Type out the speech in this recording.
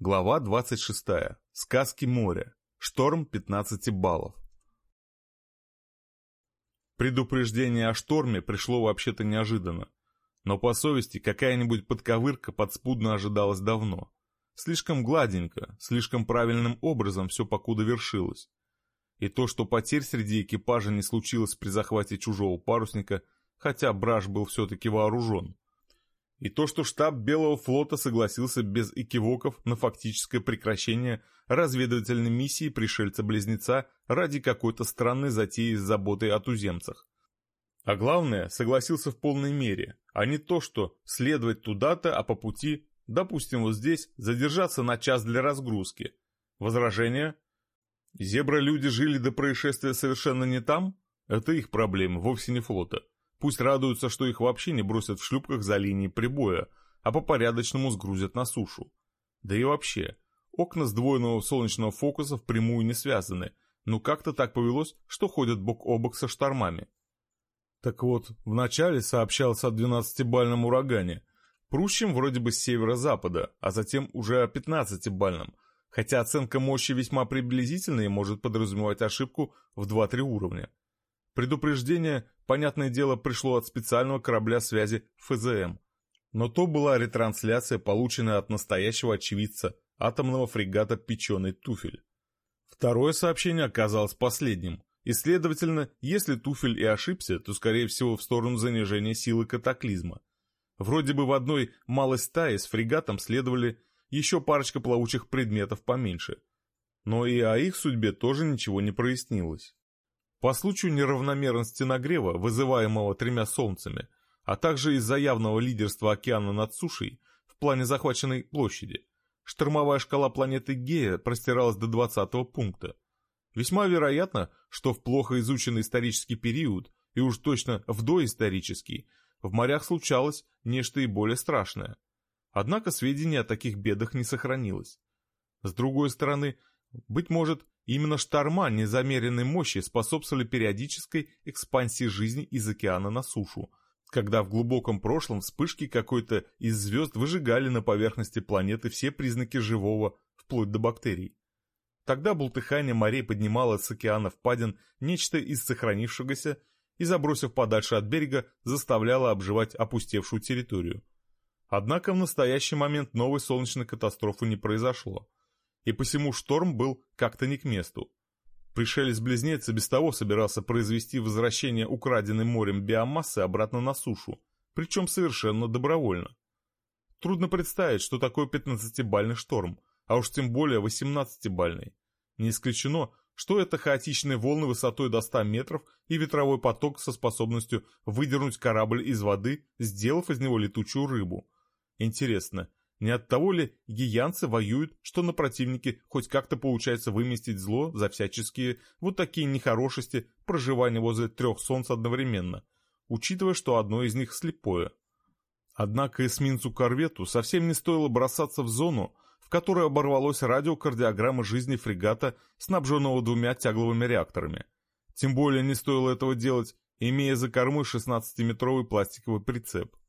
Глава 26. Сказки моря. Шторм 15 баллов. Предупреждение о шторме пришло вообще-то неожиданно. Но по совести какая-нибудь подковырка подспудно ожидалась давно. Слишком гладенько, слишком правильным образом все покуда вершилось. И то, что потерь среди экипажа не случилось при захвате чужого парусника, хотя Браш был все-таки вооружен, и то, что штаб Белого флота согласился без экивоков на фактическое прекращение разведывательной миссии пришельца-близнеца ради какой-то странной затеи с заботой о туземцах. А главное, согласился в полной мере, а не то, что следовать туда-то, а по пути, допустим, вот здесь, задержаться на час для разгрузки. Возражение? Зебра-люди жили до происшествия совершенно не там? Это их проблемы, вовсе не флота. Пусть радуются, что их вообще не бросят в шлюпках за линией прибоя, а по-порядочному сгрузят на сушу. Да и вообще, окна сдвоенного солнечного фокуса впрямую не связаны, но как-то так повелось, что ходят бок о бок со штормами. Так вот, вначале сообщалось о 12-бальном урагане, прущем вроде бы с северо-запада, а затем уже о 15-бальном, хотя оценка мощи весьма приблизительная и может подразумевать ошибку в 2-3 уровня. Предупреждение, понятное дело, пришло от специального корабля связи ФЗМ. Но то была ретрансляция, полученная от настоящего очевидца атомного фрегата «Печеный туфель». Второе сообщение оказалось последним, и, следовательно, если туфель и ошибся, то, скорее всего, в сторону занижения силы катаклизма. Вроде бы в одной малой стае с фрегатом следовали еще парочка плавучих предметов поменьше. Но и о их судьбе тоже ничего не прояснилось. По случаю неравномерности нагрева, вызываемого тремя солнцами, а также из-за явного лидерства океана над сушей в плане захваченной площади, штормовая шкала планеты Гея простиралась до 20 пункта. Весьма вероятно, что в плохо изученный исторический период, и уж точно в доисторический, в морях случалось нечто и более страшное. Однако сведений о таких бедах не сохранилось. С другой стороны, быть может, Именно шторма незамеренной мощи способствовали периодической экспансии жизни из океана на сушу, когда в глубоком прошлом вспышки какой-то из звезд выжигали на поверхности планеты все признаки живого, вплоть до бактерий. Тогда бултыхание морей поднимало с океана впадин нечто из сохранившегося и, забросив подальше от берега, заставляло обживать опустевшую территорию. Однако в настоящий момент новой солнечной катастрофы не произошло и посему шторм был как-то не к месту. Пришелец-близнец и без того собирался произвести возвращение украденной морем биомассы обратно на сушу, причем совершенно добровольно. Трудно представить, что такое 15-бальный шторм, а уж тем более 18-бальный. Не исключено, что это хаотичные волны высотой до 100 метров и ветровой поток со способностью выдернуть корабль из воды, сделав из него летучую рыбу. Интересно, не от того ли гиянцы воюют, что на противнике хоть как-то получается выместить зло за всяческие вот такие нехорошести проживания возле трех солнц одновременно, учитывая, что одно из них слепое. Однако эсминцу-корвету совсем не стоило бросаться в зону, в которой оборвалось радиокардиограмма жизни фрегата, снабженного двумя тягловыми реакторами. Тем более не стоило этого делать, имея за кормой 16-метровый пластиковый прицеп –